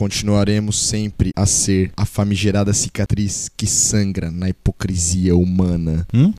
continuaremos sempre a ser a famigerada cicatriz que sangra na hipocrisia humana. Hum?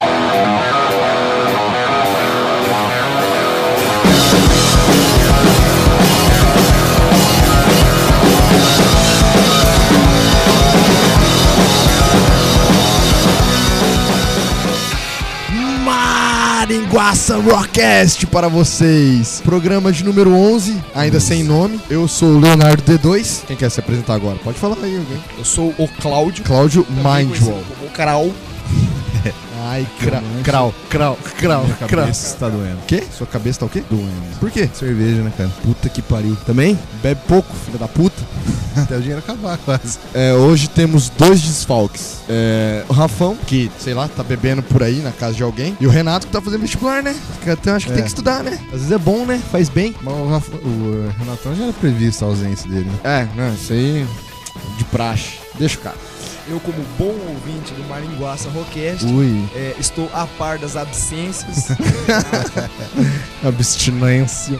Maringuaça Rockcast para vocês. Programa de número 11, ainda sem nome. Eu sou o Leonardo D2. Quem quer se apresentar agora? Pode falar aí alguém. Eu sou o Cláudio. Cláudio Mindwall. como Carol. Ai, crau, crau, crau, crau, Minha crau. cabeça tá doendo. Quê? Sua cabeça tá o quê? Doendo. Por quê? Cerveja, né, cara? Puta que pariu. Também? Bebe pouco, filha da puta. Até o dinheiro acabar quase. É, hoje temos dois desfalques. É, o Rafão, que, sei lá, tá bebendo por aí na casa de alguém. E o Renato, que tá fazendo vestibular, né? Então acho que É. tem que estudar, né? Às vezes é bom, né? Faz bem. Mas o, Rafa, o eh, Renatão já era previsto a ausência dele, né? É, não, isso aí de praxe. Deixa o cara. Eu, como bom ouvinte do Maringuaça Rockcast, Ui. é, estou a par das absências. Abstinência.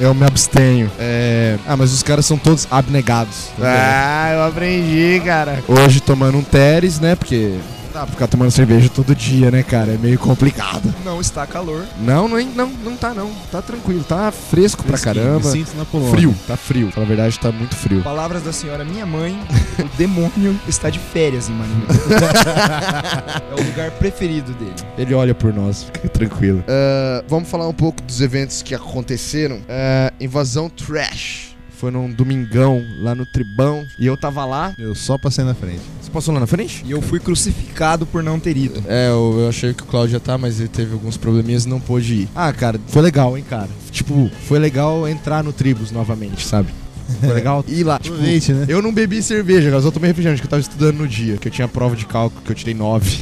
Eu me abstenho. É... Ah, mas os caras são todos abnegados. Ah, eu aprendi, cara. Hoje tomando um Teres, né? Porque dá pra ficar tomando cerveja todo dia, né, cara? É meio complicado. Não está calor. Não, não, não, não tá não. Tá tranquilo, tá fresco pra Fresquinho, caramba. Me sinto na Polônia. Frio, tá frio. Na verdade, tá muito frio. Palavras da senhora minha mãe, o demônio está de férias em Maringá. é o lugar preferido dele. Ele olha por nós, fica tranquilo. Ah, vamos falar um pouco dos eventos que aconteceram. Ah, invasão Trash. Foi num domingão lá no Tribão. E eu tava lá. Eu só passei na frente. Você passou lá na frente? E eu fui crucificado por não ter ido. É, eu, eu achei que o Claudio ia tá, mas ele teve alguns probleminhas e não pôde ir. Ah, cara, foi legal, hein, cara. Tipo, foi legal entrar no Tribus novamente, sabe? Foi legal ir lá. Tipo, Aproveite, né? eu não bebi cerveja, cara, eu só tomei refrigerante, que eu tava estudando no dia, que eu tinha prova de cálculo, que eu tirei 9.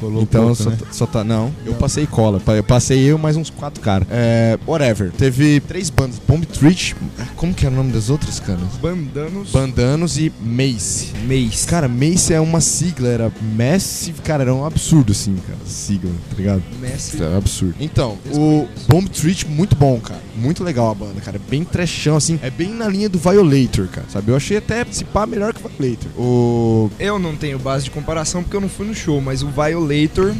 Colou então pouco, só, né? só tá. Não, eu passei cola. Eu passei eu mais uns quatro caras. É. Whatever. Teve três bandas: Bomb Treat. Como que era o nome das outras, cara? Bandanos. Bandanos e Mace. mês. Cara, Mace é uma sigla, era Massive, cara, era um absurdo assim, cara, sigla, tá ligado? Messi. Era um absurdo. Então, o Bomb Treat, muito bom, cara. Muito legal a banda, cara. Bem trechão, assim. É bem na linha do Violator, cara, sabe? Eu achei até, se pá, melhor que o Violator. O... Eu não tenho base de comparação porque eu não fui no show, mas o Violator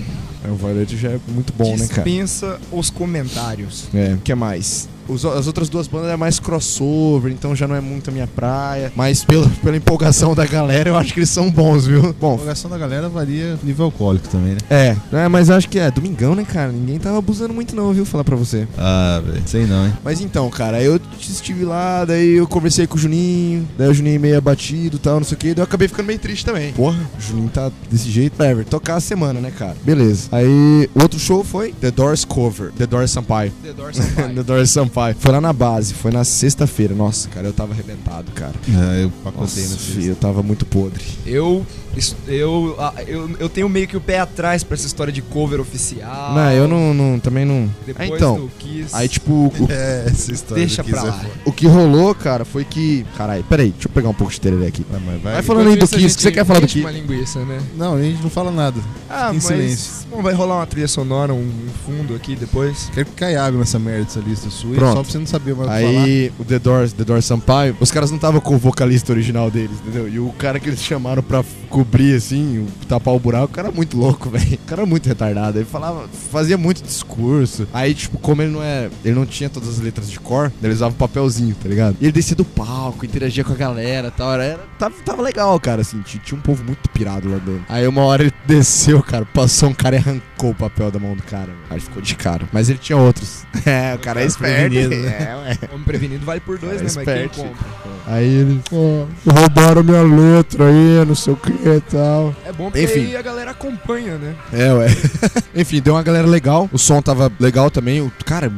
é, o Violator já é muito bom, né, cara? dispensa os comentários. É, o que mais? Os- as outras duas bandas é mais crossover, então já não é muito a minha praia. Mas pela, pela empolgação da galera, eu acho que eles são bons, viu? A Bom, empolgação da galera varia nível alcoólico também, né? é, é, mas acho que é domingão, né, cara? Ninguém tava abusando muito, não, viu? Falar pra você. Ah, velho. Sei não, hein? Mas então, cara, eu estive lá, daí eu conversei com o Juninho, daí o Juninho meio abatido e tal, não sei o que, daí eu acabei ficando meio triste também. Porra, o Juninho tá desse jeito. Whatever, tocar a semana, né, cara? Beleza. Aí, o outro show foi The Doors Cover, The Doors Sampaio. The Doors Sampaio. The Doors Sampaio. Foi lá na base, foi na sexta-feira. Nossa, cara, eu tava arrebentado, cara. Ah, eu pacotei Nossa, no filho, eu tava muito podre. Eu, isso- eu, ah, eu, eu tenho meio que o pé atrás pra essa história de cover oficial. não, eu não, não- também não. Depois Ah, então, do Kiss. aí tipo, o, É, essa história Deixa do pra Kiss é lá. foda. o que rolou, cara, foi que. Caralho, peraí, deixa eu pegar um pouco de tereré aqui. Mas vai. Vai falando aí do Kiss, gente que você quer falar do Kiss? uma linguiça, né? Não, a gente não fala nada. Ah, em mas silêncio. Bom, vai rolar uma trilha sonora, um, fundo aqui depois. Quero que caia água nessa merda dessa lista sua, Pronto. só pra você não saber mais o que falar. Aí o The Doors, The Doors Sampaio, os caras não estavam com o vocalista original deles, entendeu? E o cara que eles chamaram pra cobrir, assim, tapar o buraco, o cara era muito louco, velho. O cara era muito retardado. Ele falava, fazia muito discurso. Aí, tipo, como ele não é. Ele não tinha todas as letras de cor, ele usava um papelzinho, tá ligado? E ele descia do palco, interagia com a galera tal. Era- tava, tava legal, cara, assim. Tinha, tinha um povo muito pirado lá dentro. Aí uma hora ele desceu, cara, passou um cara e arrancou o papel da mão do cara. Aí ficou de cara. Mas ele tinha outros. É, o cara é esperto. prevenido, né? É, ué. Homem prevenido vale por dois, Cara, né? Mas quem compra? Aí ele, ó, roubaram minha letra aí, não sei o que e tal. É bom porque Enfim. aí a galera acompanha, né? É, ué. Enfim, deu uma galera legal. O som tava legal também. O, cara,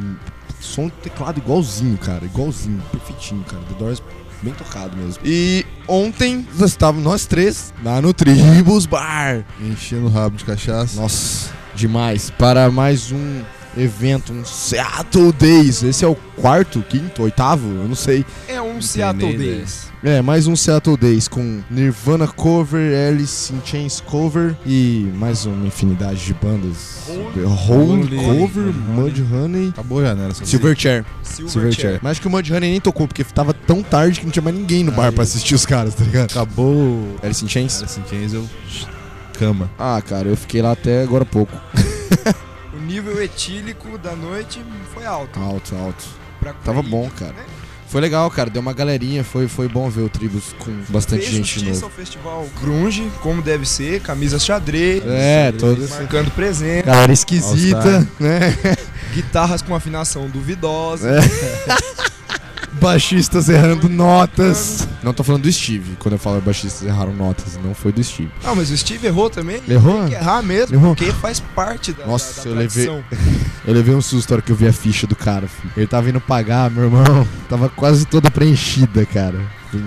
som do teclado igualzinho, cara. Igualzinho, perfeitinho, cara. The Doors bem tocado mesmo. E ontem nós estávamos nós três lá no Tribus Bar. Enchendo o rabo de cachaça. Nossa, demais. Para mais um evento, um Seattle Days. Esse é o quarto, quinto, oitavo, eu não sei. É um Seattle. Days. É, mais um Seattle Days com Nirvana cover, Alice in Chains cover e mais uma infinidade de bandas. Holy- cover, Mudhoney. Acabou já, né? Silverchair. Silverchair. Silverchair. Mas acho que o Mudhoney nem tocou porque tava tão tarde que não tinha mais ninguém no bar Aí. pra assistir os caras, tá ligado? Acabou Alice in Chains? Alice in Chains, eu... Cama. Ah, cara, eu fiquei lá até agora há pouco. O nível etílico da noite foi alto. Alto, alto. Pra Tava bom, cara. né? Foi legal, cara. Deu uma galerinha, foi, foi bom ver o Tribus com bastante Fez gente novo. ao festival grunge, como deve ser, camisas xadrez, É, todo esse... marcando presença, Galera esquisita, né? guitarras com afinação duvidosa. É. Baixistas errando notas. Não tô falando do Steve. Quando eu falo baixistas erraram notas, não foi do Steve. Não, mas o Steve errou também. Errou? Tem que errar mesmo, Errou. porque faz parte da, Nossa, da, da eu levei-. Eu levei um susto na hora que eu vi a ficha do cara, filho. Ele tava indo pagar, meu irmão. Tava quase toda preenchida, cara. Falei,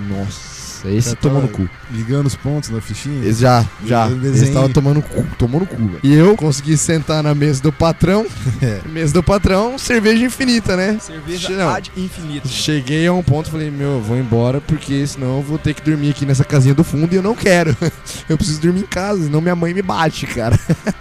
Nossa, esse Já tomou no cu. Ligando os pontos na fichinha. Esse já, já. Desenho. tava tomando cu, tomou no cu, velho. E eu consegui sentar na mesa do patrão. É. Mesa do patrão, cerveja infinita, né? Cerveja Não. ad infinito. Cheguei a um ponto e falei, meu, eu vou embora porque senão eu vou ter que dormir aqui nessa casinha do fundo e eu não quero. Eu preciso dormir em casa, senão minha mãe me bate, cara.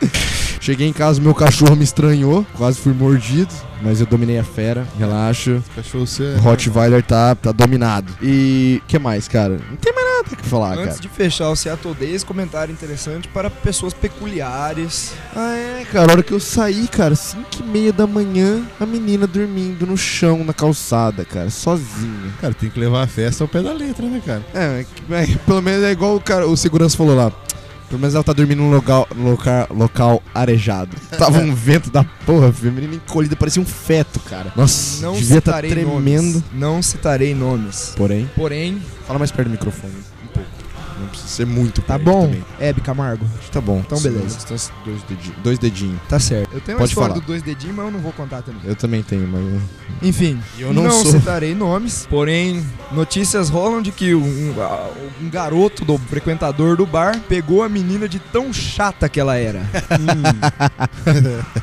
Cheguei em casa, meu cachorro me estranhou, quase fui mordido, mas eu dominei a fera, relaxa. Cachorro seu é... Rottweiler tá, tá dominado. E que mais, cara? Não tem mais nada que falar, Antes cara. de fechar o Seattle Days, comentário interessante para pessoas peculiares. Ah, é, cara, a hora que eu saí, cara, 5 e meia da manhã, a menina dormindo no chão, na calçada, cara, sozinha. Cara, tem que levar a festa ao pé da letra, né, cara? É, é, pelo menos é igual o, cara, o segurança falou lá. Pelo menos ela tá dormindo num local, local, local arejado. Tava um vento da porra, filho. A menina encolhida, parecia um feto, cara. Nossa, Não devia estar citarei tremendo. nomes. Não citarei nomes. Porém, Porém, fala mais perto do microfone. Não precisa ser muito tá bom. também. Hebe Camargo. Acho que Tá bom. Então, beleza. Dois dedinhos. Dois dedinhos. Tá certo. Eu tenho uma Pode história falar. do dois dedinhos, mas eu não vou contar também. Eu também tenho, mas... Enfim, Eu não sou. citarei nomes, porém, notícias rolam de que um, um garoto do frequentador do bar pegou a menina de tão chata que ela era.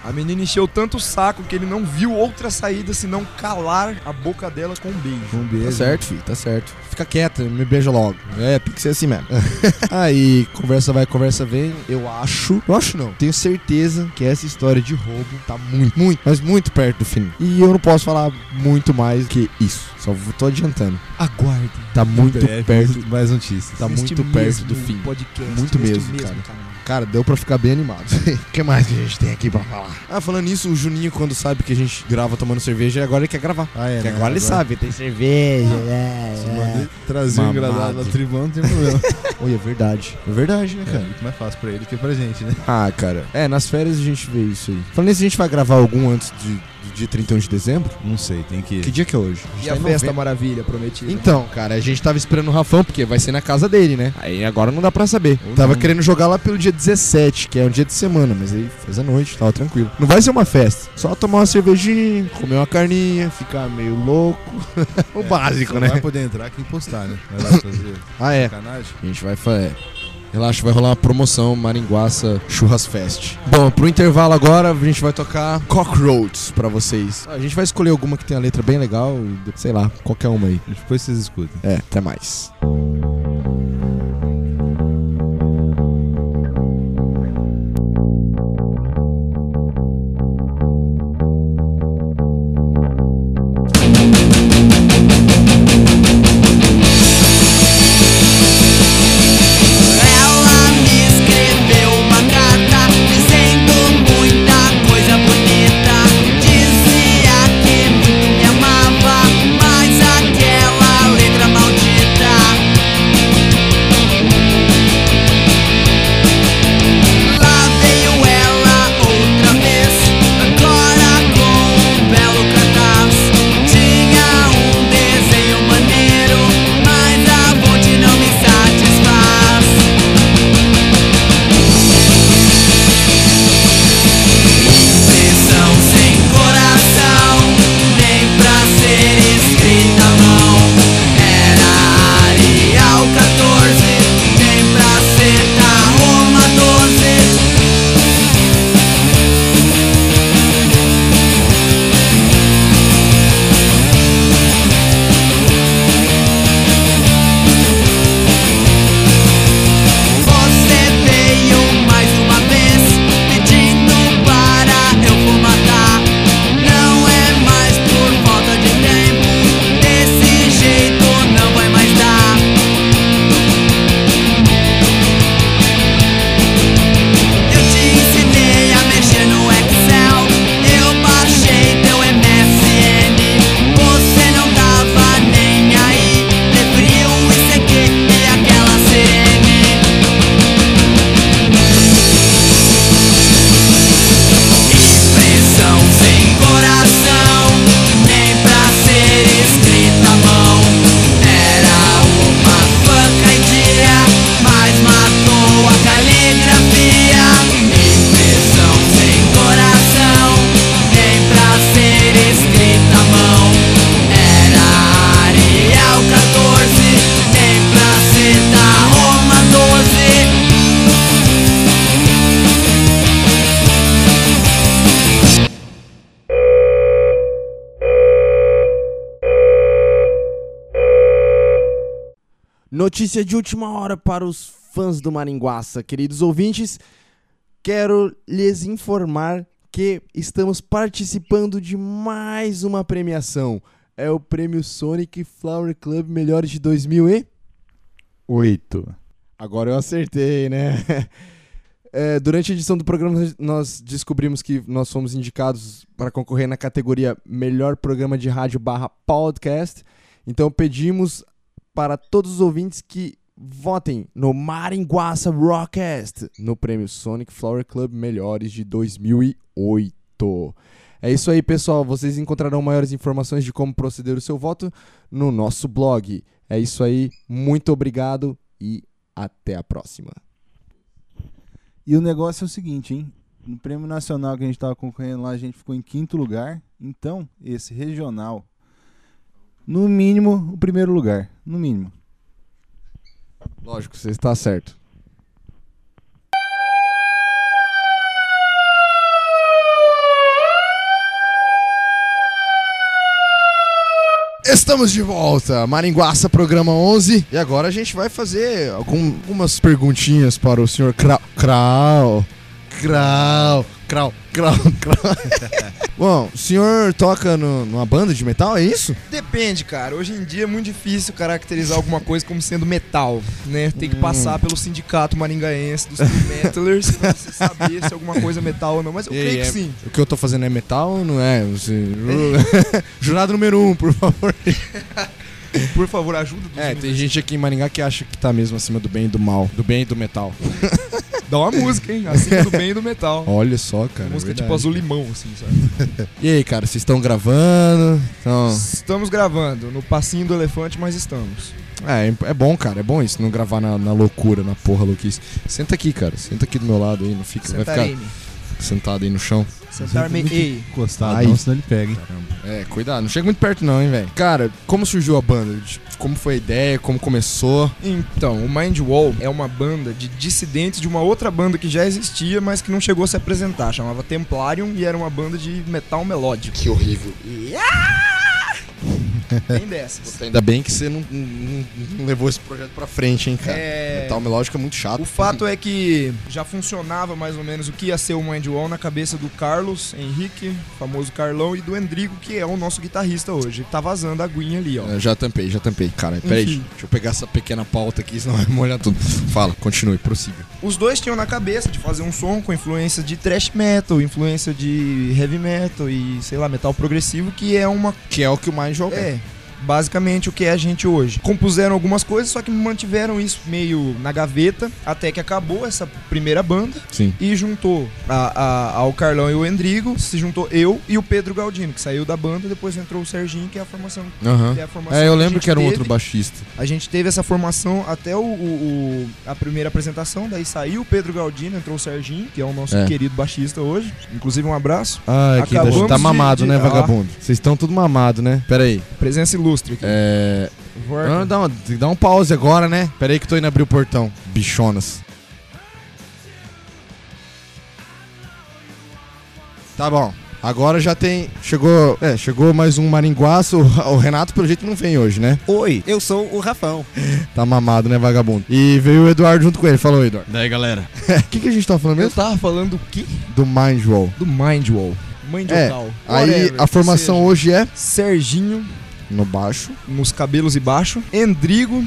a menina encheu tanto o saco que ele não viu outra saída senão calar a boca dela com um beijo. Um beijo. Tá certo, filho, tá certo. Fica quieta, me beija logo. É, tem que ser assim mesmo. Aí, conversa vai, conversa vem. Eu acho, eu acho não, tenho certeza que essa história de roubo tá muito, muito, mas muito perto do fim. E eu não posso falar muito mais que isso. Só tô adiantando. Aguarde. Tá muito Breve, perto. Mais notícias. Tá muito perto mesmo do fim. Podcast, Muito neste mesmo, cara. canal. Cara, deu pra ficar bem animado. O que mais que a gente tem aqui pra falar? Ah, falando nisso, o Juninho, quando sabe que a gente grava tomando cerveja, agora ele quer gravar. Ah, é, Porque né? agora ele sabe, tem cerveja, Se é. mandar trazer um engraçado na tribuna, não tem problema. Oi, é verdade. É verdade, né, É cara? muito mais fácil pra ele que pra gente, né? Ah, cara. É, nas férias a gente vê isso aí. Falando nisso, a gente vai gravar algum antes de, dia 31 de dezembro? Não sei, tem que... Que dia que é hoje? E tá a festa novembro. maravilha prometida. Então, cara, a gente tava esperando o Rafão, porque vai ser na casa dele, né? Aí agora não dá pra saber. Ou tava não. querendo jogar lá pelo dia 17, que é um dia de semana, mas aí fez a noite, tava tranquilo. Não vai ser uma festa, só tomar uma cervejinha, comer uma carninha, ficar meio louco. o básico, Só né? vai poder entrar quem postar, né? Vai lá fazer Ah, é. sacanagem. A gente vai fazer. Relaxa, vai rolar uma promoção Maringuaça Churras Fest. Bom, pro intervalo agora, a gente vai tocar Cockroaches pra vocês. A gente vai escolher alguma que tem a letra bem legal e, sei lá, qualquer uma aí. Depois vocês escutam. É, até mais. Ela Notícia de última hora para os fãs do Maringuaça, queridos ouvintes. Quero lhes informar que estamos participando de mais uma premiação. É o Prêmio Sonic Flower Club Melhores de 2008. Agora eu acertei, né? É, durante a edição do programa, nós descobrimos que nós fomos indicados para concorrer na categoria Melhor Programa de Rádio barra Podcast. Então pedimos para todos os ouvintes que votem no Maringuaça Rockcast no prêmio Sonic Flower Club Melhores de 2008. É isso aí, pessoal. Vocês encontrarão maiores informações de como proceder o seu voto no nosso blog. É isso aí. Muito obrigado e até a próxima. E o negócio é o seguinte, hein? No prêmio nacional que a gente tava concorrendo lá, a gente ficou em quinto lugar. Então, esse regional, no mínimo, o primeiro lugar. No mínimo. Lógico, você está certo. Estamos de volta, Maringuaça, programa 11. E agora a gente vai fazer algum- algumas perguntinhas para o senhor Krau. Krau. Krau. Krau. Krau. Krau. Bom, o senhor toca no- numa banda de metal, é isso? Depende, cara. Hoje em dia é muito difícil caracterizar alguma coisa como sendo metal, né? Tem que Hum. passar pelo sindicato maringaense dos metalers pra você saber se alguma coisa é metal ou não. Mas eu E creio que é- sim. O que eu tô fazendo é metal ou não é? Você- Jurado número um, por favor. Por favor, ajuda É, tem gente aqui em Maringá que acha que tá mesmo acima do bem e do mal. Do bem e do metal. Dá uma música, hein? Acima do bem e do metal. Olha só, cara. música é tipo verdade. azul limão, assim, sabe? E aí, cara, vocês estão gravando? Então, Estamos gravando no passinho do elefante, mas estamos. é, é bom, cara. É bom isso, não gravar na, na loucura, na porra louquice. Senta aqui, cara. Senta aqui do meu lado aí, não fica. Vai ficar Sentarei-me. Sentado aí no chão. Sentar-me. Ei. Encostado, Ai. não, senão ele pega, hein? É, cuidado, não chega muito perto não, hein, velho. Cara, como surgiu a banda? Como foi a ideia? Como começou? Então, o Mind Wall é uma banda de dissidentes de uma outra banda que já existia, mas que não chegou a se apresentar. Chamava Templarium e era uma banda de metal melódico. Que horrível. Bem dessas. Ainda bem que você não, não- não levou esse projeto pra frente, hein, cara. É... Metal melódico é muito chato. O fato é que já funcionava mais ou menos o que ia ser o Mind Wall na cabeça do Carlos Henrique, famoso Carlão, e do Endrigo, que é o nosso guitarrista hoje. Tá vazando a aguinha ali, ó. É, já tampei, já tampei. Cara, peraí, deixa eu pegar essa pequena pauta aqui, senão vai molhar tudo. Fala, continue, prossiga. Os dois tinham na cabeça de fazer um som com influência de thrash metal, influência de heavy metal e, sei lá, metal progressivo, que é uma Que é o que o mais joga. É, basicamente o que é a gente hoje. Compuseram algumas coisas, só que mantiveram isso meio na gaveta, até que acabou essa primeira banda Sim. e juntou a, a- ao Carlão e o Endrigo, se juntou eu e o Pedro Galdino, que saiu da banda, depois entrou o Serginho, que é a formação. Que é a formação É, eu lembro que era um teve. outro baixista. A gente teve essa formação até o, o- a primeira apresentação, daí saiu o Pedro Galdino, entrou o Serginho, que é o nosso É. querido baixista hoje. Inclusive um abraço. Ah, tá, Acabamos tá mamado, de- né, ah. vagabundo? Vocês estão tudo mamado, né? Pera aí. Presença ilustre aqui. É. Dar, uma, dá um pause agora, né? Pera aí que tô indo abrir o portão. Bichonas. Tá bom. Agora já tem. Chegou. É, chegou mais um maringuaço. O, o Renato, pelo jeito, não vem hoje, né? Oi, eu sou o Rafão. Tá mamado, né, vagabundo? E veio o Eduardo junto com ele. Falou, Eduardo. Daí, galera? O que, que a gente tava falando Eu mesmo? tava falando do quê? Do Mindwall. Do Mindwall. Mandiocal. Aí Whatever, a formação seja. hoje é Serginho no baixo. nos cabelos e baixo. Endrigo,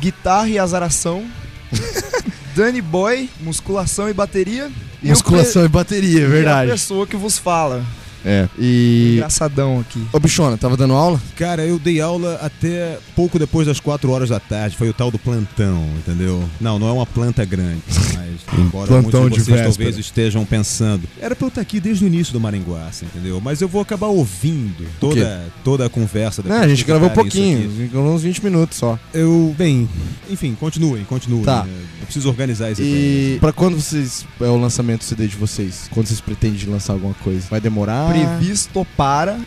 guitarra e azaração. Danny Boy, musculação e bateria. E Musculação e bateria, é pe- E a verdade. pessoa que vos fala. É. E. Engraçadão aqui. Ô, Bichona, tava dando aula? Cara, eu dei aula até pouco depois das 4 horas da tarde. Foi o tal do plantão, entendeu? Não, não é uma planta grande, mas embora Plantão muitos de de vocês véspera. talvez estejam pensando. Era pra eu estar aqui desde o início do Maringuaça, entendeu? Mas eu vou acabar ouvindo toda, toda a conversa. Não, a gente gravou isso pouquinho. Gravou uns 20 minutos só. Eu, bem, enfim, continuem, continuem. Tá. né? Eu preciso organizar esse E pra quando vocês. É o lançamento do CD de vocês? Quando vocês pretendem lançar alguma coisa? Vai demorar? Previsto para.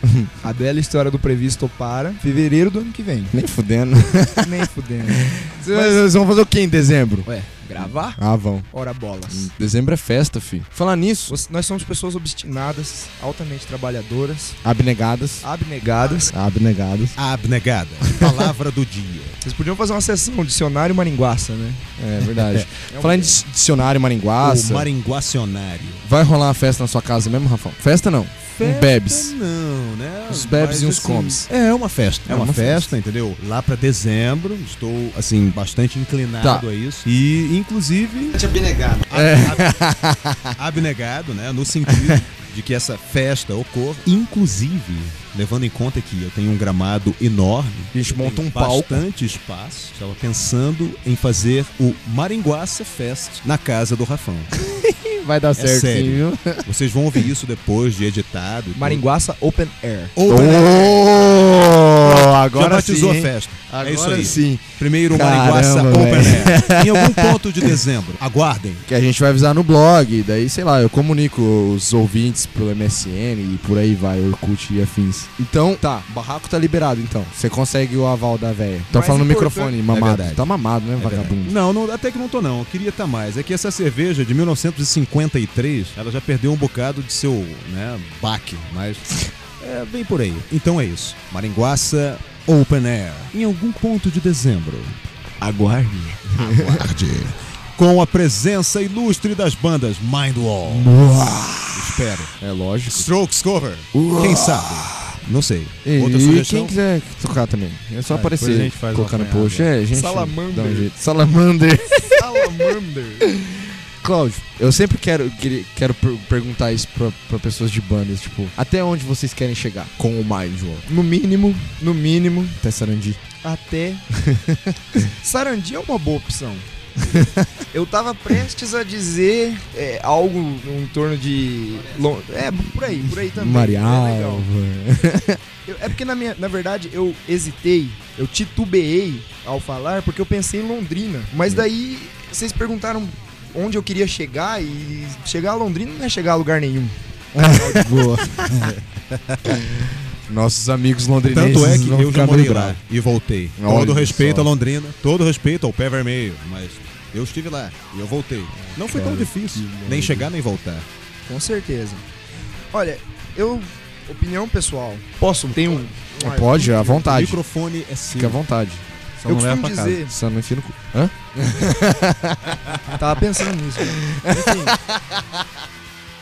a bela história do previsto para. Fevereiro do ano que vem. Nem fudendo. Nem fudendo. Mas vocês vão fazer o que em dezembro? Ué, Gravar? Ah, vão. Ora bolas. Dezembro é festa, fi. Falar nisso, Nós somos pessoas obstinadas, altamente trabalhadoras, abnegadas. abnegadas. Abnegadas. Abnegada. Palavra do dia. Vocês podiam fazer uma sessão, dicionário maringuaça, né? É verdade. É um- Falar em dicionário O maringuaça. maringuacionário. Vai rolar uma festa na sua casa mesmo, Rafão? Festa não. Um bebes. Não, né? Os bebes Mas, e os assim, comes. É uma festa. É, É uma, uma festa, entendeu? Lá pra dezembro, estou, assim, bastante inclinado Tá. a isso. E, inclusive, abnegado. É. ab- abnegado, né? No sentido de que essa festa ocorra. Inclusive, levando em conta que eu tenho um gramado enorme. A gente monta um palco. bastante espaço. Estava pensando em fazer o Maringuaça Fest na casa do Rafão. Vai dar certo sério. sim, viu? Vocês vão ouvir isso depois de editado. Maringuaça Open Air. Open Air. Oh, Já agora batizou sim, a festa. Agora é isso aí. sim. Primeiro Caramba, Maringuaça velho. Open Air. em algum ponto de dezembro. Aguardem. Que a gente vai avisar no blog, daí, sei lá, eu comunico os ouvintes pelo MSN e por aí vai, Orkut e afins. Então, tá, barraco tá liberado então. Você consegue o aval da véia. Tô Mais falando no microfone, mamado. verdade. tá mamado, né, É verdade. vagabundo? Não, não, até que não tô não. Eu queria estar mais. É que essa cerveja de 1953, ela já perdeu um bocado de seu, né, baque, mas é bem por aí. Então é isso. Maringuaça Open Air. Em algum ponto de dezembro. Aguarde. Aguarde. Com a presença ilustre das bandas Mindwall. Espero. É lógico. Strokes Cover. Quem sabe? Não sei. E, Outra e sugestão? quem quiser tocar também, é só Ah, aparecer, a gente faz colocar no post. É, gente Salamander. um jeito. Salamander. Salamander. Cláudio, eu sempre quero, quero per- perguntar isso pra, pra pessoas de bandas, tipo, até onde vocês querem chegar com o Mind, João? No mínimo, no mínimo, Até Sarandi. até. Sarandi é uma boa opção. Eu tava prestes a dizer é, algo em torno de. É, por aí, por aí também. É. Marialva. Eu- é porque, na, minha, na verdade, eu hesitei, eu titubeei ao falar, porque eu pensei em Londrina. Mas daí vocês perguntaram onde eu queria chegar, e chegar a Londrina não é chegar a lugar nenhum. Boa. Nossos amigos londrinenses Tanto é que vão eu já morei lá e voltei. Olha todo respeito só. a Londrina, todo respeito ao pé vermelho, mas eu estive lá e eu voltei. Não foi tão Cara, difícil, que nem chegar nem voltar. Com certeza. Olha, eu. Opinião pessoal. Posso? Tem um. um Pode, à O vontade. microfone é Fica à vontade. Só Eu não leva costumo casa. dizer. Só não enfia no cu. Hã? Tava pensando nisso. né? Enfim,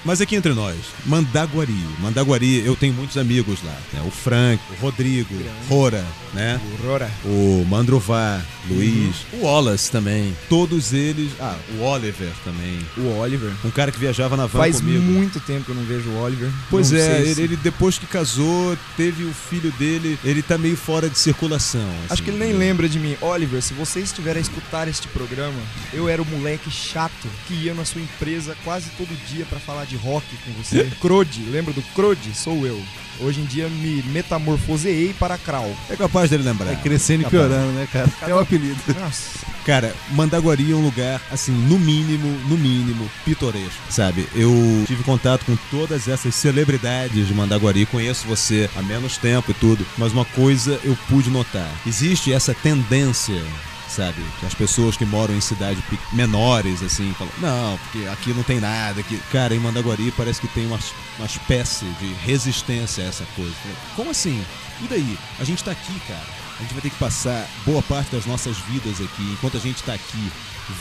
Mas aqui entre nós, Mandaguari. Mandaguari, eu tenho muitos amigos lá. né? O Frank, o Rodrigo, Rora, né? Aurora. O Mandrová, Luiz, o Wallace também. Todos eles. Ah, o Oliver também. O Oliver. Um cara que viajava na van Faz comigo. muito tempo que eu não vejo o Oliver. Pois Não é, ele, ele depois que casou, teve o filho dele, ele tá meio fora de circulação. Acho assim, que ele nem né? lembra de mim. Oliver, se você estiver a escutar este programa, eu era o moleque chato que ia na sua empresa quase todo dia pra falar de rock com você. Crode, lembra do Crode? Sou eu. Hoje em dia me metamorfoseei para Krau. É capaz dele lembrar. Vai crescendo e piorando, né, cara? É o apelido. Nossa. Cara, Mandaguari é um lugar, assim, no mínimo, no mínimo, pitoresco, sabe? Eu tive contato com todas essas celebridades de Mandaguari, conheço você há menos tempo e tudo, mas uma coisa eu pude notar. Existe essa tendência sabe? Que as pessoas que moram em cidades menores, assim, falam, não, porque aqui não tem nada. Aqui. Cara, em Mandaguari parece que tem uma, uma espécie de resistência a essa coisa. Como assim? E daí? A gente tá aqui, cara. A gente vai ter que passar boa parte das nossas vidas aqui. Enquanto a gente tá aqui,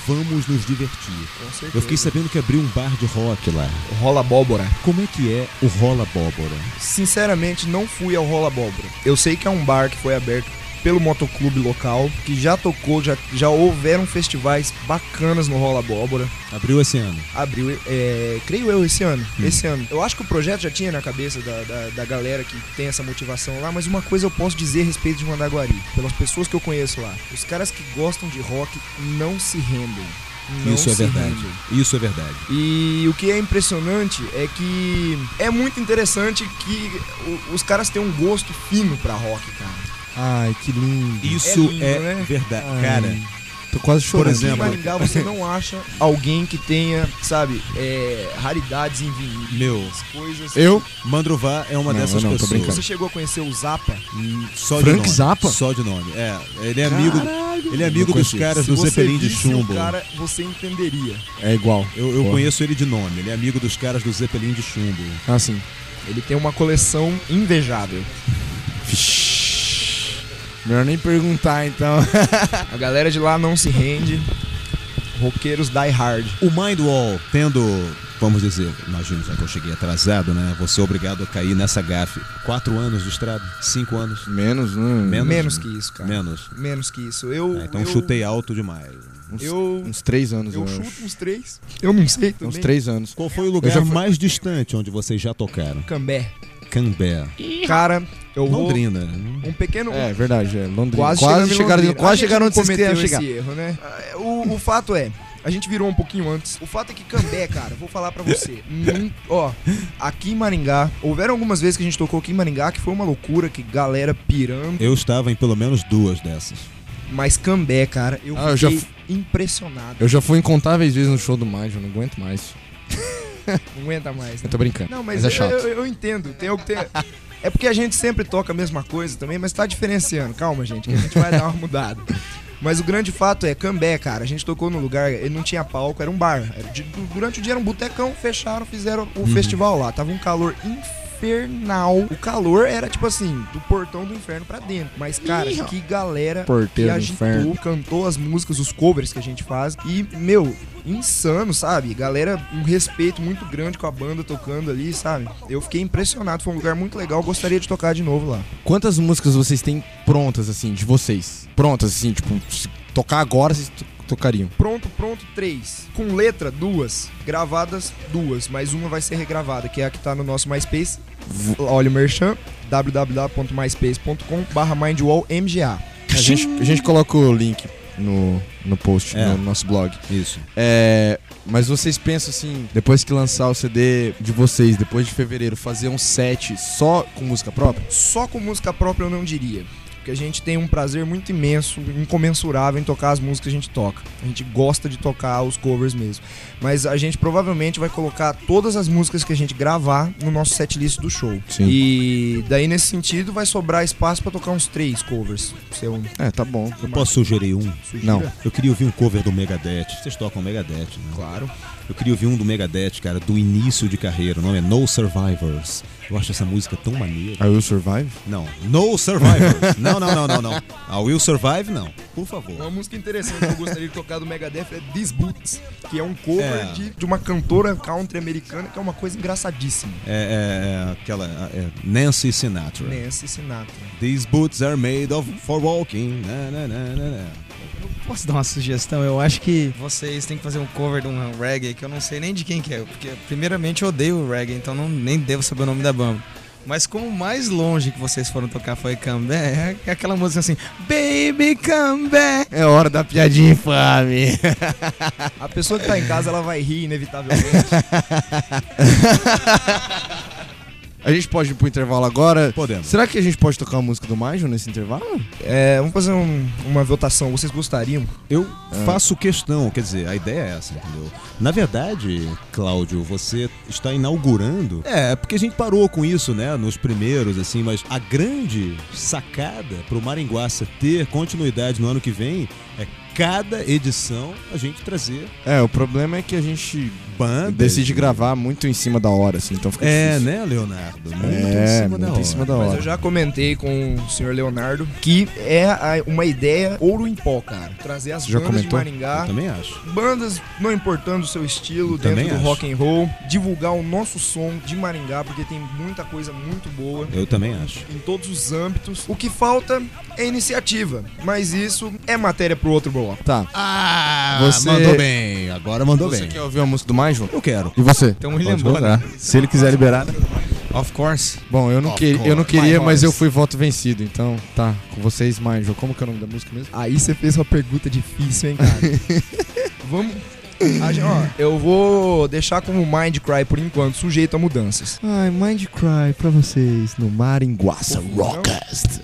vamos nos divertir. Com certeza. Eu fiquei sabendo que abriu um bar de rock lá. Rola Abóbora. Como é que é o Rola Bóbora? Sinceramente, não fui ao Rola Abóbora. Eu sei que é um bar que foi aberto pelo motoclube local, que já tocou, já, já houveram festivais bacanas no Rola Abóbora. Abriu esse ano. Abriu, é, creio eu, esse ano. Esse ano. Eu acho que o projeto já tinha na cabeça da, da, da galera que tem essa motivação lá, mas uma coisa eu posso dizer a respeito de Mandaguari, pelas pessoas que eu conheço lá. Os caras que gostam de rock não se rendem. Não Isso é verdade. rendem. Isso é verdade. E o que é impressionante é que é muito interessante que os caras têm um gosto fino pra rock, cara. Ai, que lindo. Isso lindo, é, né? verdade. Ai. Cara, Tô quase chorando. Por em exemplo. Maringá você não acha alguém que tenha, sabe, é, raridades em vinil. Meu, Coisas. Eu? Mandruvá é uma Não, dessas eu não, pessoas. brincando. Você chegou a conhecer o Zappa? Hum, Só Frank de nome. Zappa? Só de nome. É, ele é amigo, ele é amigo dos caras Se do você Zeppelin de chumbo. cara, você entenderia. É igual. Eu, eu conheço ele de nome. Ele é amigo dos caras do Zeppelin de chumbo. Ah, sim. Ele tem uma coleção invejável. Melhor nem perguntar, então. A galera de lá não se rende. Roqueiros die hard. O Mindwall, tendo, vamos dizer, imagino já que eu cheguei atrasado, né? Você é obrigado a cair nessa gafe. Quatro anos de estrada? Cinco anos? Menos, né? Menos? Menos que isso, cara. Menos. Menos que isso. Eu, Ah, então eu, chutei alto demais. Uns, Eu, uns três anos, eu, eu acho. chuto uns três. Eu não sei também. Uns três anos. Qual foi o lugar já mais distante onde vocês já tocaram? Cambé. Cambé. Cara, eu vou... Londrina. Um pequeno... É, verdade, é. Londrina. Quase, Quase, chegaram, Londrina. quase A gente chegaram onde vocês queriam cometeu chegar. esse erro, né? O, o fato é, a gente virou um pouquinho antes. O fato é que Cambé, cara, vou falar pra você. num- ó, aqui em Maringá, houveram algumas vezes que a gente tocou aqui em Maringá que foi uma loucura, que galera pirando. Eu estava em pelo menos duas dessas. Mas Cambé, cara, eu Ah, eu já fiquei impressionado. Eu já fui incontáveis vezes no show do Mind, eu não aguento mais. Não aguenta mais. Eu Né? tô brincando. Não, mas, mas é eu, chato. eu- eu entendo. Tem algo que tem... É porque a gente sempre toca a mesma coisa também, mas tá diferenciando. Calma, gente, que a gente vai dar uma mudada. Mas o grande fato é, Cambé, cara, a gente tocou no lugar, ele não tinha palco, era um bar. Era de- durante o dia era um botecão, fecharam, fizeram o festival lá. Tava um calor infernal. O calor era tipo assim, do portão do inferno pra dentro. Mas, cara, que galera Porteiro que do agitou, inferno. cantou as músicas, os covers que a gente faz. E, meu, insano, sabe? Galera, um respeito muito grande com a banda tocando ali, sabe? Eu fiquei impressionado, foi um lugar muito legal, gostaria de tocar de novo lá. Quantas músicas vocês têm prontas, assim, de vocês? Prontas, assim, tipo, se tocar agora, vocês tocariam. Pronto, pronto, três. Com letra, duas. Gravadas, duas. Mas uma vai ser regravada, que é a que tá no nosso MySpace. Olha o merchan, www.myspace.com barra mindwallmga. A gente, a gente coloca o link no, no post, É. no nosso blog. Isso. É, mas vocês pensam assim, depois que lançar o CD de vocês, depois de fevereiro, fazer um set só com música própria? Só com música própria eu não diria. Porque a gente tem um prazer muito imenso, incomensurável em tocar as músicas que a gente toca. A gente gosta de tocar os covers mesmo. Mas a gente provavelmente vai colocar todas as músicas que a gente gravar no nosso setlist do show. Sim. E daí, nesse sentido, vai sobrar espaço pra tocar uns três covers. Ser um É, tá bom. Eu posso sugerir um? sugira. Não. Eu queria ouvir um cover do Megadeth. Vocês tocam Megadeth, né? Claro. Eu queria ouvir um do Megadeth, cara, do início de carreira. O nome é No Survivors. Eu acho essa música tão maneira. I Will Survive? Não, No Survivors. não, não, não, não, não. A Will Survive, não. Por favor. Uma música interessante que eu gostaria de tocar do Megadeth é These Boots, que é um cover É. de, de uma cantora country americana que é uma coisa engraçadíssima. É, é, é aquela. é Nancy Sinatra. Nancy Sinatra. These boots are made of for walking. Na, na, na, na, na. Posso dar uma sugestão? Eu acho que vocês têm que fazer um cover de um reggae que eu não sei nem de quem que é. Porque, primeiramente, eu odeio o reggae, então não, nem devo saber o nome da banda. Mas como mais longe que vocês foram tocar foi Come Back, é aquela música assim, Baby Come Back. É hora da piadinha infame. A pessoa que tá em casa, ela vai rir inevitavelmente. A gente pode ir pro intervalo agora. Podemos. Será que a gente pode tocar a música do Majo nesse intervalo? É, vamos fazer um- uma votação. Vocês gostariam? Eu faço questão, quer dizer, a ideia é essa, entendeu? Na verdade, Cláudio, você está inaugurando. É, porque a gente parou com isso, né, nos primeiros, assim, mas a grande sacada pro Maringuaça ter continuidade no ano que vem é cada edição a gente trazer É, o problema é que a gente bandas. decide gravar muito em cima da hora, assim, então fica É, difícil. né, Leonardo? Muito É, em cima muito da em hora. cima da Mas hora. eu já comentei com o senhor Leonardo que é uma ideia ouro em pó, cara. Trazer as Você já bandas de comentou? Eu Maringá. também acho. Bandas, não importando o seu estilo, Eu dentro do acho. rock and roll. Divulgar o nosso som de Maringá, porque tem muita coisa muito boa. Eu também acho. em todos os âmbitos. O que falta é iniciativa, mas isso é matéria pro outro bloco. Tá. Ah, Você- mandou bem. Agora mandou Você bem. quer ouvir a música do Majo? Eu quero. E você? Então Bonner. rodar. Se ele quiser liberar. Of course. Bom, eu não, queria, eu não queria, My mas eu fui voto vencido, então tá, com vocês, Majo. Como que é o nome da música mesmo? Aí você fez uma pergunta difícil, hein, cara? Vamos. gente- ó, eu vou deixar como Mind Cry por enquanto, sujeito a mudanças. Ai, Mind Cry pra vocês no Maringuaça. Rockcast.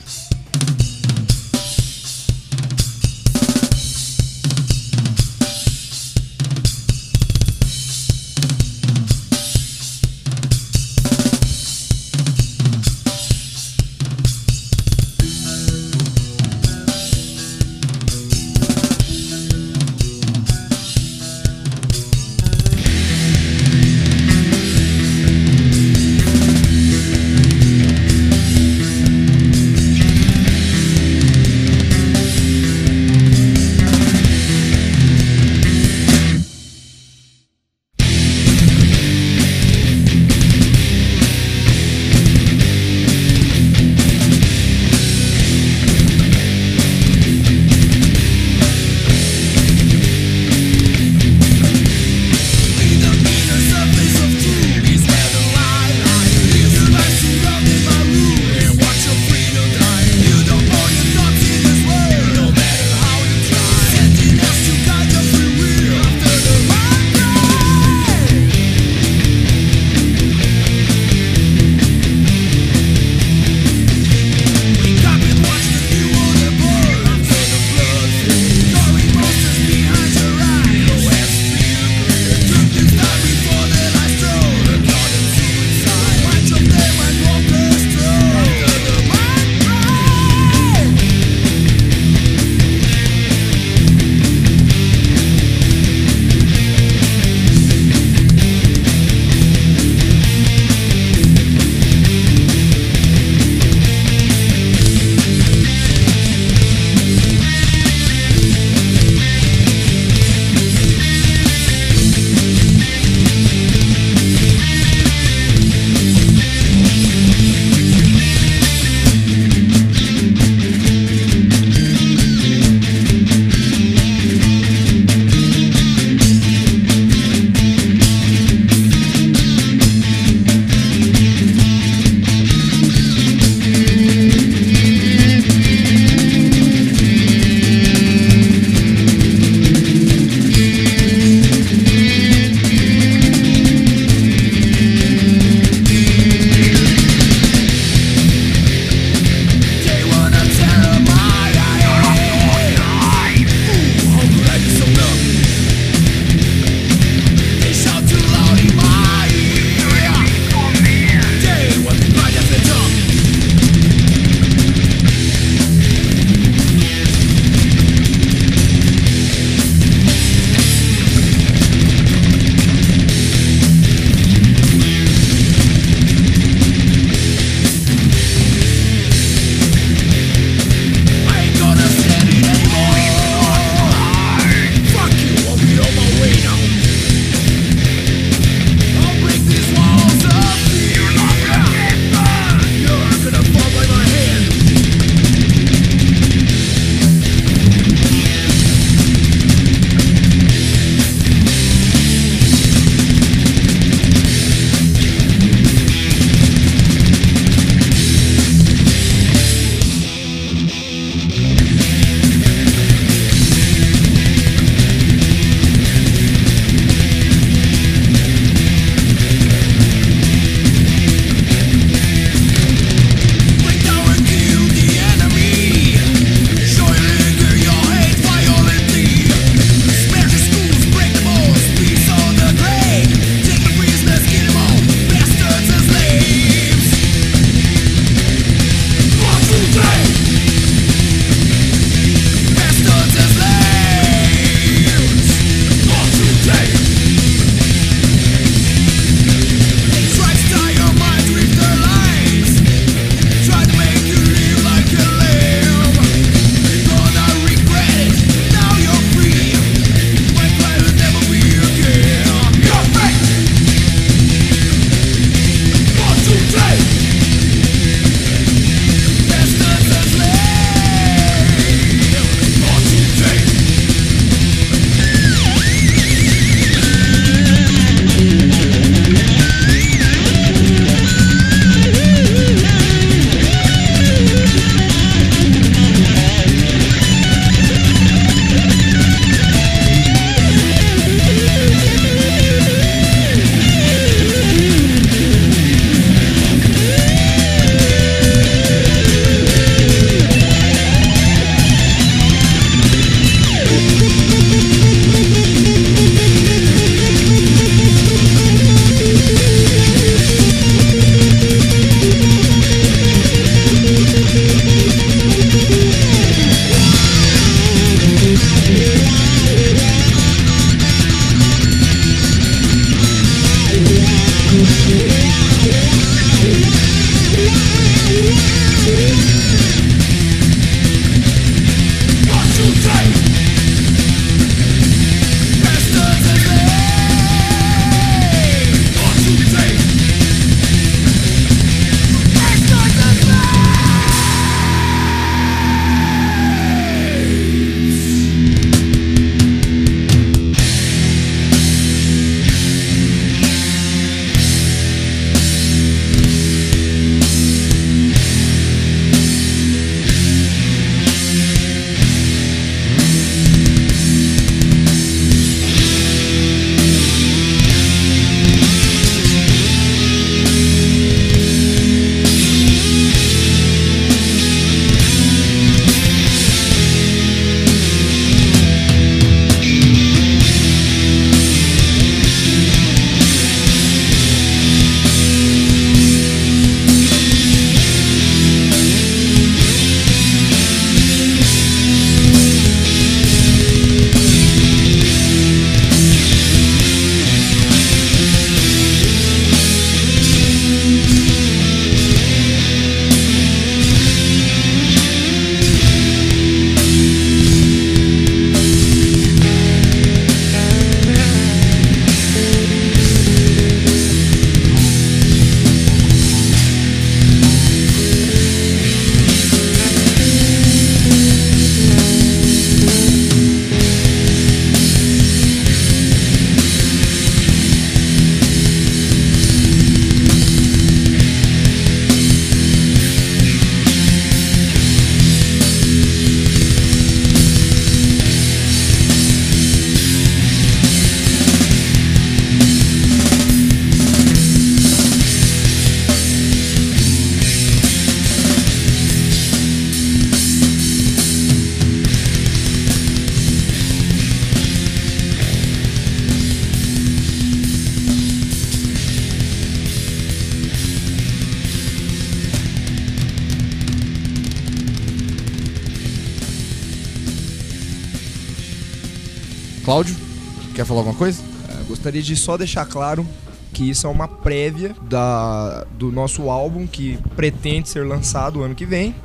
Alguma coisa? Eu gostaria de só deixar claro que isso é uma prévia da, do nosso álbum que pretende ser lançado ano que vem.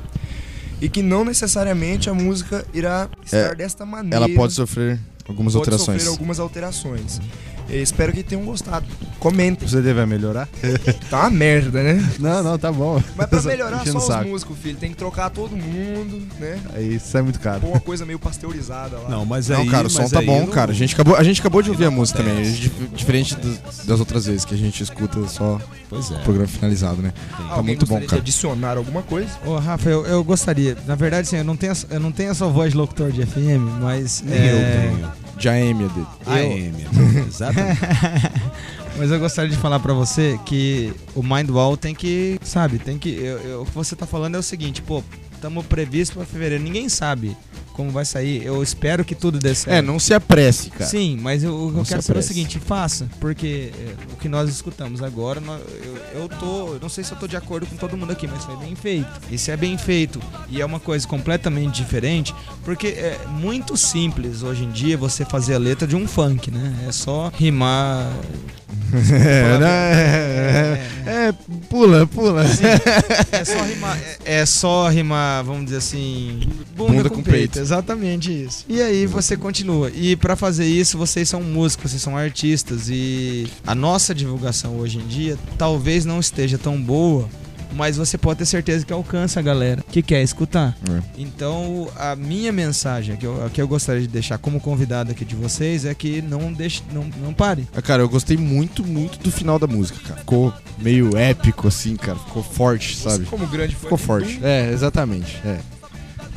E que não necessariamente a música irá estar desta maneira. Ela pode sofrer algumas pode alterações. sofrer algumas alterações. Eu espero que tenham gostado. Comentem. Você deve melhorar? Tá uma merda, né? Não, não, tá bom. Mas pra Só melhorar só os saco. músicos, filho. Tem que trocar todo mundo, né? Aí isso é muito caro. Pôr uma coisa meio pasteurizada lá. Não, mas Não, aí, cara, o som tá bom, não- cara. A gente acabou, a gente acabou de ouvir a não música também. Diferente das, das outras vezes que a gente escuta só Pois é. o programa finalizado, né? Tá muito bom, cara. de adicionar alguma coisa? Ô, Rafa, eu, eu gostaria. Na verdade, sim, eu não tenho, essa- eu não tenho essa voz de locutor de FM, mas. Nem é, eu tenho. De AM dele. AM. Exatamente. Mas eu gostaria de falar pra você que o Mindwall tem que, sabe, tem que. eu- eu- o que você tá falando é o seguinte, pô, estamos previsto pra fevereiro. Ninguém sabe como vai sair. Eu espero que tudo dê certo. É, não se apresse, cara. Sim, mas eu, eu quero saber é o seguinte, faça, porque é, o que nós escutamos agora, eu, eu tô, eu não sei se eu tô de acordo com todo mundo aqui, mas foi bem feito. Isso é bem feito e é uma coisa completamente diferente, porque é muito simples hoje em dia você fazer a letra de um funk, né? É só rimar. É, né? é, é, é, pula, pula. É só rimar, é, é só rimar, vamos dizer assim, bunda, Bunda com, com peito. peito. Exatamente isso. E aí você continua. E pra fazer isso, vocês são músicos, vocês são artistas e a nossa divulgação hoje em dia talvez não esteja tão boa, mas você pode ter certeza que alcança a galera que quer escutar. É. Então, a minha mensagem que eu, que eu gostaria de deixar como convidado aqui de vocês é que não deixe, não, não pare. Ah, Cara, eu gostei muito, muito do final da música, cara. Ficou meio épico, assim, cara. Ficou forte, sabe? Como grande fã Ficou forte. Doom, É, exatamente. É.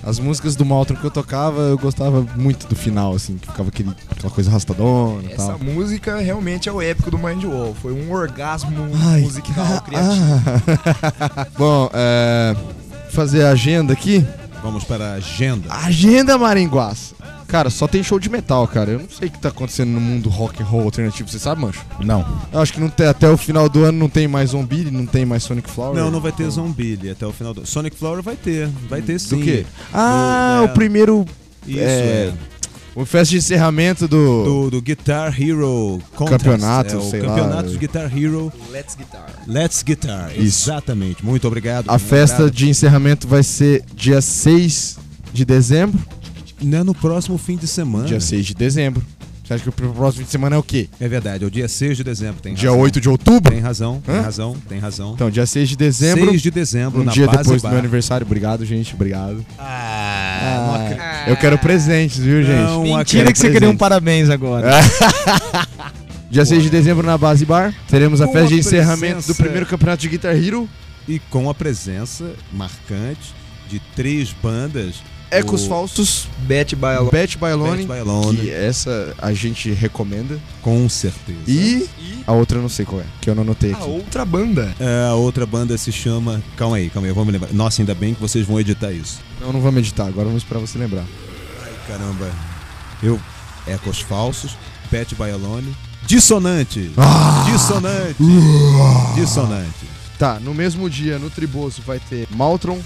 As músicas do Maltron que eu tocava, eu gostava muito do final, assim, que ficava aquele, aquela coisa arrastadona e Essa tal. música realmente é o épico do Mindwall. Foi um orgasmo Ai, musical criativo. Ah. Bom, é, fazer a agenda aqui. Vamos para a agenda. Agenda Maringuaça. Cara, só tem show de metal, cara. Eu não sei o que tá acontecendo no mundo rock and roll alternativo, você sabe, mancho? Não. Eu acho que não tem, até o final do ano não tem mais Zombie, não tem mais Sonic Flower. Não, não vai ter Zombie até o final do. Sonic Flower vai ter. Vai ter sim. Do quê? Ah, Do- o primeiro. Isso, É, é. O festa de encerramento do. Do, do Guitar Hero Contest. Campeonato, é, o sei lá. campeonato de Guitar Hero Let's Guitar. Let's Guitar. Isso. Exatamente. Muito obrigado. A festa obrigado. de encerramento vai ser dia 6 de dezembro. Não é no próximo fim de semana. Dia 6 de dezembro. Você acha que o próximo fim de semana é o quê? É verdade, é o dia 6 de dezembro. Tem dia razão. 8 de outubro? Tem razão, tem Hã? razão, tem razão. Então, dia 6 de dezembro. 6 de dezembro um na dia base depois do bar. meu aniversário. Obrigado, gente. Obrigado. Ah. Ah, eu quero presentes, viu, gente? Não Mentira que você queria um presente. parabéns agora. Dia 6 de dezembro na Base Bar. Teremos a festa de encerramento do primeiro campeonato de Guitar Hero. E com a presença marcante de três bandas. Ecos o Falsos, Bet by Alone. Bet Bailone, que essa a gente recomenda. com certeza. E E a outra eu não sei qual é, que eu não anotei a aqui. outra banda. É, a outra banda se chama. Calma aí, calma aí, eu vou me lembrar. Nossa, ainda bem que vocês vão editar isso. Não, não vamos editar, agora vamos esperar você lembrar. Ai, caramba. Eu. Ecos falsos, Pet by Alone. Dissonante! Ah! Dissonante! Dissonante. Tá, no mesmo dia, no Triboso, vai ter Maltron,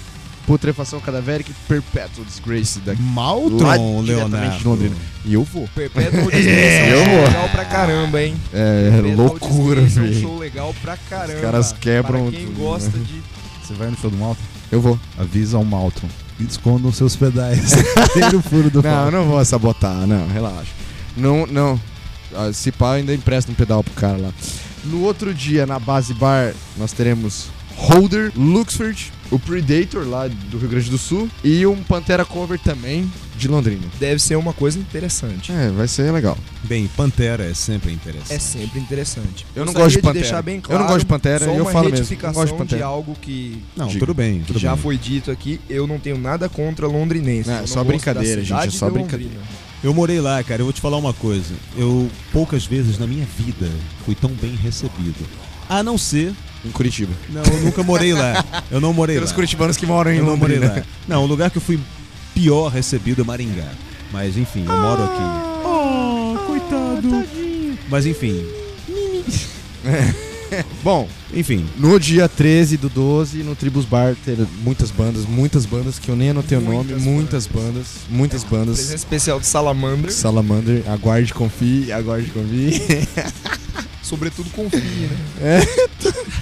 Putrefação Cadavérica e Perpetual Disgrace daqui. Maltron, Leonardo. Londrina. E eu vou. Perpétuo Disgrace Eu é um show vou. legal pra caramba, hein? É, Perpetual loucura, Disgrace É um velho. show legal pra caramba. Os caras quebram Pra quem tudo, gosta né? de... Você vai no show do Maltron? Eu vou. Avisa ao Maltron. E escondam seus pedais. Tem o furo do Não, eu palco. não vou sabotar, não, relaxa. Não, não. Ah, Se pá, ainda empresta um pedal pro cara lá. No outro dia, na base bar, nós teremos Holder, Luxford, o Predator lá do Rio Grande do Sul e um Pantera Cover também de Londrina. Deve ser uma coisa interessante. É, vai ser legal. Bem, Pantera é sempre interessante. É sempre interessante. Eu não gosto de Pantera. deixar bem Eu claro, não gosto de Pantera só e eu uma falo mesmo. Não gosto de Pantera. algo que Não, Diga. tudo bem, que tudo já bem. foi dito aqui. Eu não tenho nada contra londrinense. Não, é Eu não só brincadeira, gente, é só de brincadeira. Eu morei lá, cara. Eu vou te falar uma coisa. Eu poucas vezes na minha vida fui tão bem recebido. A não ser. Em Curitiba. Não, eu nunca morei lá. Eu não morei Pelos lá. curitibanos que moram em Eu não morei lá. Não, o lugar que eu fui pior recebido é Maringá. Mas enfim, eu moro aqui. Oh, coitado. Mas enfim. Bom, Enfim, no dia 13 do 12, no Tribus Bar, ter muitas bandas, muitas bandas que eu nem anotei o nome, Muitas muitas bandas, muitas bandas. Presença especial do Salamander. Salamander, aguarde, confie, aguarde, confie. Sobretudo confie, né?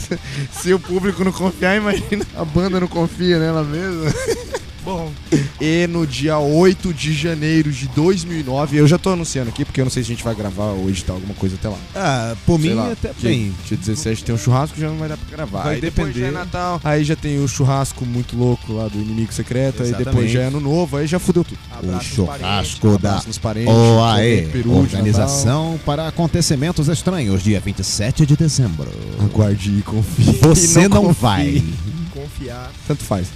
Se o público não confiar, imagina a banda não confia nela mesma. Bom, E no dia 8 de janeiro de 2009, eu já tô anunciando aqui, porque eu não sei se a gente vai gravar ou editar alguma coisa até lá. ah, por Sei mim lá, até dia- bem. Dia 17 tem um churrasco, já não vai dar pra gravar. Vai aí depois depender. já é Natal, aí já tem o churrasco muito louco lá do inimigo secreto, aí depois Exatamente. já é ano novo, aí já fudeu tudo. abraço o churrasco da parentes, OAE, peru. Organização para Acontecimentos Estranhos, dia 27 de dezembro. Aguarde e confie. Você E não confie. vai. Confiar. Tanto faz.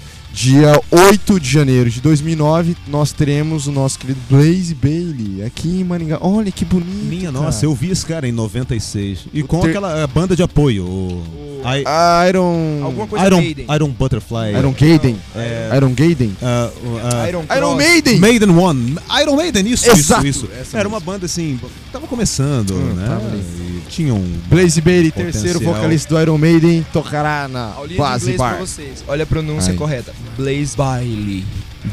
Dia 8 de janeiro de 2009, nós teremos o nosso querido Blaze Bailey aqui em Maringá. Olha que bonito. Minha nossa, eu vi esse cara em 96. E O com ter- aquela eh, banda de apoio. O... I- Iron. Alguma coisa Iron, Maiden. Iron Butterfly. Iron Gaiden. É, Iron Gaiden. ah, ah, Iron, Iron. Maiden! Maiden One. Iron Maiden, isso, Exato, isso, isso. essa Era mesmo. uma banda assim, tava começando, Hum, né? tava ali. Tinha um. Blaze Bailey, terceiro vocalista do Iron Maiden, tocará na base inglês pra bar. vocês. Olha a pronúncia Aí. correta. Blaze Bailey.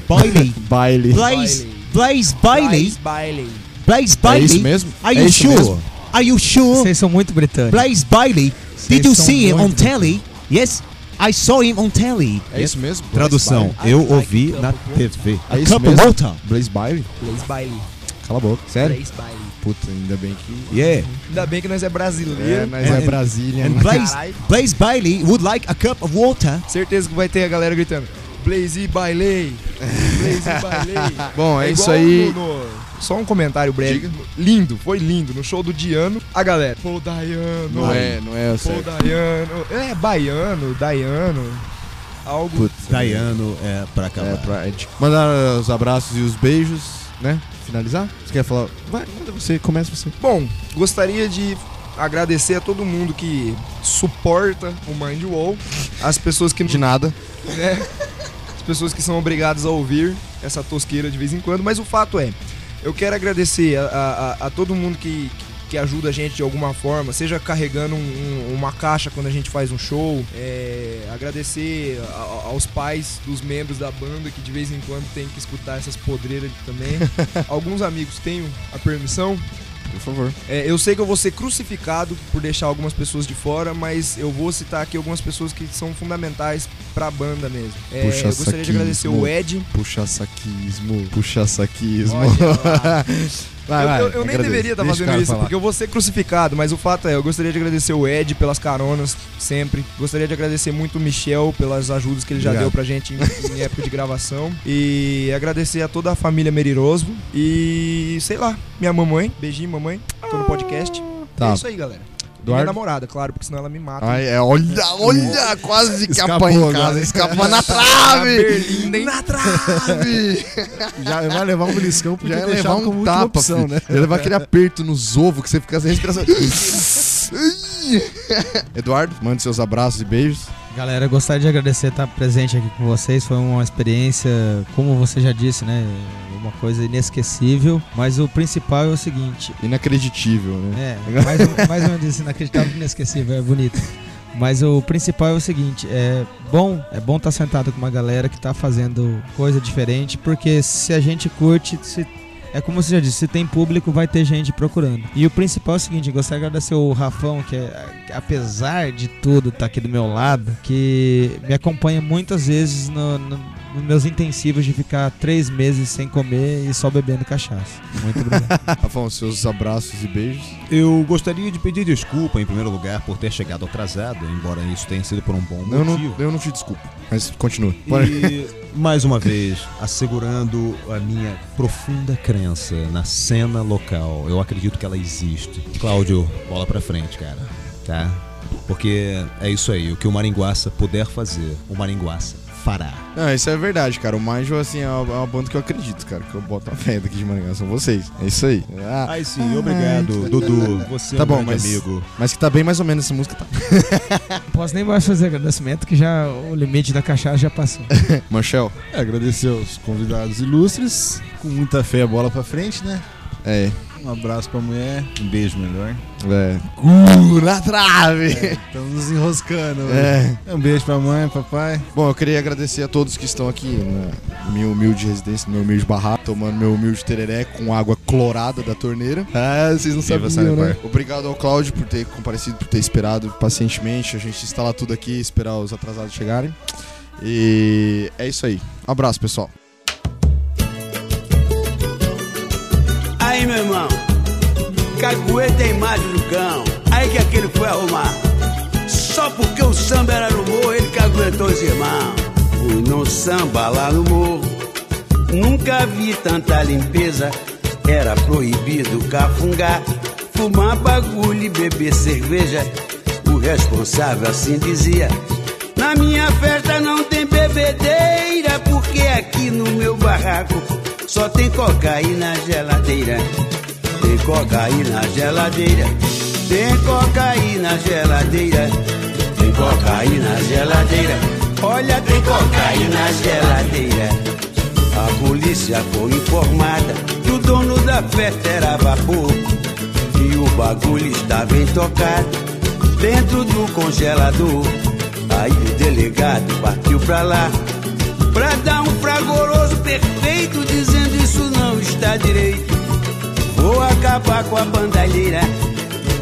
Bailey. Bailey. Blaze, Blaze Bailey. Blaze Bailey. Blaze É Bailey. isso mesmo? Are é you isso sure? mesmo? Are you sure? Vocês são muito britânicos. Blaze Bailey. Vocês Did you see him on telly? Yes, I saw him on telly. É isso mesmo? Tradução, eu Bailey. ouvi Like na TV. É A isso mesmo? Blaze Bailey? Blaze Bailey. Cala a boca. Sério? Blaze Bailey. Puta, ainda bem que. Yeah. Ainda bem que nós é É, brasileiro. nós é And- Brasília. And né? Blaze. Blaze Bailey would like a cup of water. Certeza que vai ter a galera gritando. Blaze Bailey. Blaze Bailey. Bom, é, É isso aí. no- no- Só um comentário breve. Lindo, foi lindo. No show do Diano, a galera. Pô, Daiano. Não é, não é o Pô. Daiano. É, baiano, Daiano. Algo. Putz, Daiano é pra acabar. É, pra Ed. Mandar os abraços e os beijos, né? Finalizar? Você quer falar? Vai, manda você, começa você. Bom, gostaria de agradecer a todo mundo que suporta o Mind Wall. As pessoas que De nada. né? As pessoas que são obrigadas a ouvir essa tosqueira de vez em quando, mas o fato é, eu quero agradecer a, a- a- a todo mundo que, que ajuda a gente de alguma forma, seja carregando um- um- uma caixa quando a gente faz um show, é, agradecer a- aos pais dos membros da banda que de vez em quando tem que escutar essas podreiras também. Alguns amigos tenho a permissão, Por favor. é, eu sei que eu vou ser crucificado por deixar algumas pessoas de fora, mas eu vou citar aqui algumas pessoas que são fundamentais pra banda mesmo. É, Puxa eu gostaria de agradecer o saquismo. Ed. Puxa saquismo. Puxa saquismo. Vai, eu, vai, eu- eu nem deveria estar Deixa o fazendo isso, falar. porque eu vou ser crucificado, mas o fato é, eu gostaria de agradecer o Ed pelas caronas, sempre. Gostaria de agradecer muito o Michel pelas ajudas que ele já Obrigado. deu pra gente em, em época de gravação. E agradecer a toda a família Merirosvo. E sei lá, minha mamãe. Beijinho, mamãe. Tô no podcast. Tá. É isso aí, galera. Minha namorada, claro, porque senão ela me mata. Ai, é, olha, olha, quase que apanha em casa. Escapou na Na trave! Hein? Na trave! Já vai levar um beliscão porque Já levar um tapa, opção, né? Ia levar aquele aperto nos ovos que você fica sem respiração. Eduardo, mande seus abraços e beijos. Galera, eu gostaria de agradecer estar presente aqui com vocês. Foi uma experiência, como você já disse, né? Uma coisa inesquecível. Mas o principal é o seguinte: Inacreditível, né? É, mais, mais ou menos isso, inacreditável e inesquecível, é bonito. Mas o principal é o seguinte, é bom, é bom estar sentado com uma galera que tá fazendo coisa diferente, porque se a gente curte, se- é como você já disse, se tem público, vai ter gente procurando. E o principal é o seguinte, gostaria de agradecer o Rafão, que é, apesar de tudo tá aqui do meu lado, que me acompanha muitas vezes no- no- nos meus intensivos de ficar três meses sem comer e só bebendo cachaça. Muito obrigado. Afonso, seus abraços e beijos. Eu gostaria de pedir desculpa, em primeiro lugar, por ter chegado atrasado, embora isso tenha sido por um bom Eu não, motivo. eu não te desculpo, mas continua. Pode- E, mais uma vez, assegurando a minha profunda crença na cena local. Eu acredito que ela existe. Cláudio, bola pra frente, cara. Tá? Porque é isso aí. O que o Maringuaça puder fazer, o Maringuaça fará. Não, isso é verdade, cara. O Manjo, assim, é uma, é uma banda que eu acredito, cara. Que eu boto uma fé daqui de Maringá. São vocês. É isso aí. Ah, Ai sim, obrigado, Dudu. Você é Tá um bom, grande mas- amigo. mas que tá bem mais ou menos essa música, tá? Não posso nem mais fazer agradecimento, que já o limite da cachaça já passou. Manchel. É, agradecer aos convidados ilustres, com muita fé a bola pra frente, né? É. Um abraço pra mulher, um beijo melhor. É. Cu na trave! Estamos nos enroscando. É. Um beijo pra mãe, papai. Bom, eu queria agradecer a todos que estão aqui na minha humilde residência, no meu humilde barraco, tomando meu humilde tereré com água clorada da torneira. Ah, vocês não Viva sabiam, né? Sanepar. Obrigado ao Cláudio por ter comparecido, por ter esperado pacientemente. A gente instala tudo aqui e esperar os atrasados chegarem. E é isso aí. Um abraço, pessoal. Aí, meu irmão, cagueta tem mais do cão. Aí que aquele foi arrumar. Só porque o samba era no morro, ele caguetou os irmãos. Fui no samba lá no morro. Nunca vi tanta limpeza. Era proibido cafungar, fumar bagulho e beber cerveja. O responsável assim dizia. Na minha festa não tem bebedeira, porque aqui no meu barraco só tem cocaína na geladeira. Tem cocaína na geladeira. Tem cocaína na geladeira. Tem cocaína na geladeira. Olha, tem cocaína na geladeira. A polícia foi informada que o dono da festa era vapor. E o bagulho estava intocado dentro do congelador. Aí o delegado partiu pra lá pra dar um fragoroso perfeito, dizendo isso não está direito. Vou acabar com a bandalheira.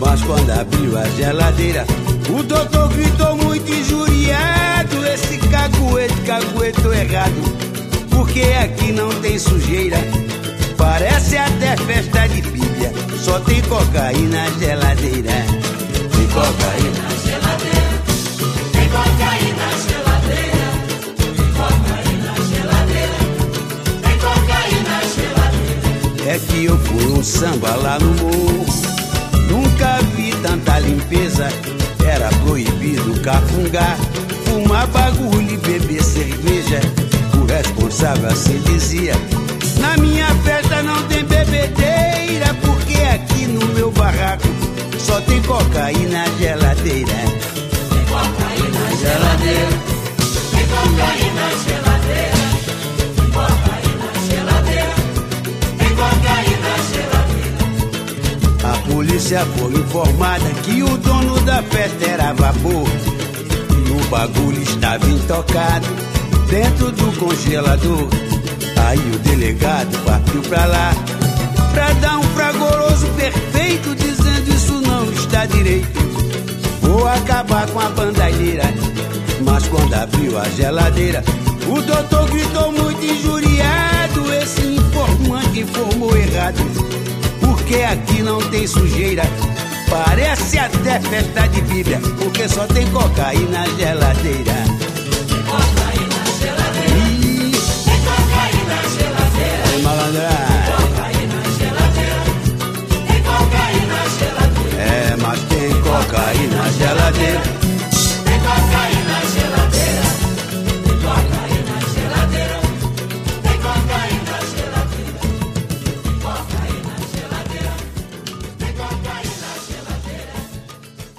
Mas quando abriu a geladeira, o doutor gritou muito injuriado: Esse caguete, cagueto errado. Porque aqui não tem sujeira. Parece até festa de Bíblia. Só tem cocaína na geladeira. Tem cocaína É que eu fui um samba lá no morro. Nunca vi tanta limpeza. Era proibido cafungar, fumar bagulho e beber cerveja. O responsável assim dizia: Na minha festa não tem bebedeira, porque aqui no meu barraco só tem cocaína na geladeira. Tem cocaína na geladeira. Tem cocaína na geladeira. Polícia foi informada que o dono da festa era vapor. E o bagulho estava intocado dentro do congelador. Aí o delegado partiu pra lá pra dar um fragoroso perfeito, dizendo isso não está direito. Vou acabar com a bandalheira. Mas quando abriu a geladeira, o doutor gritou muito injuriado. Esse informante informou errado. Porque aqui não tem sujeira. Parece até festa de Bíblia, porque só tem cocaína na geladeira. Tem cocaína na geladeira. Tem cocaína na geladeira. É, mas tem cocaína na geladeira.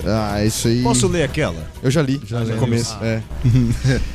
Ah, isso aí. Posso ler aquela? Eu já li. Já no começo. É.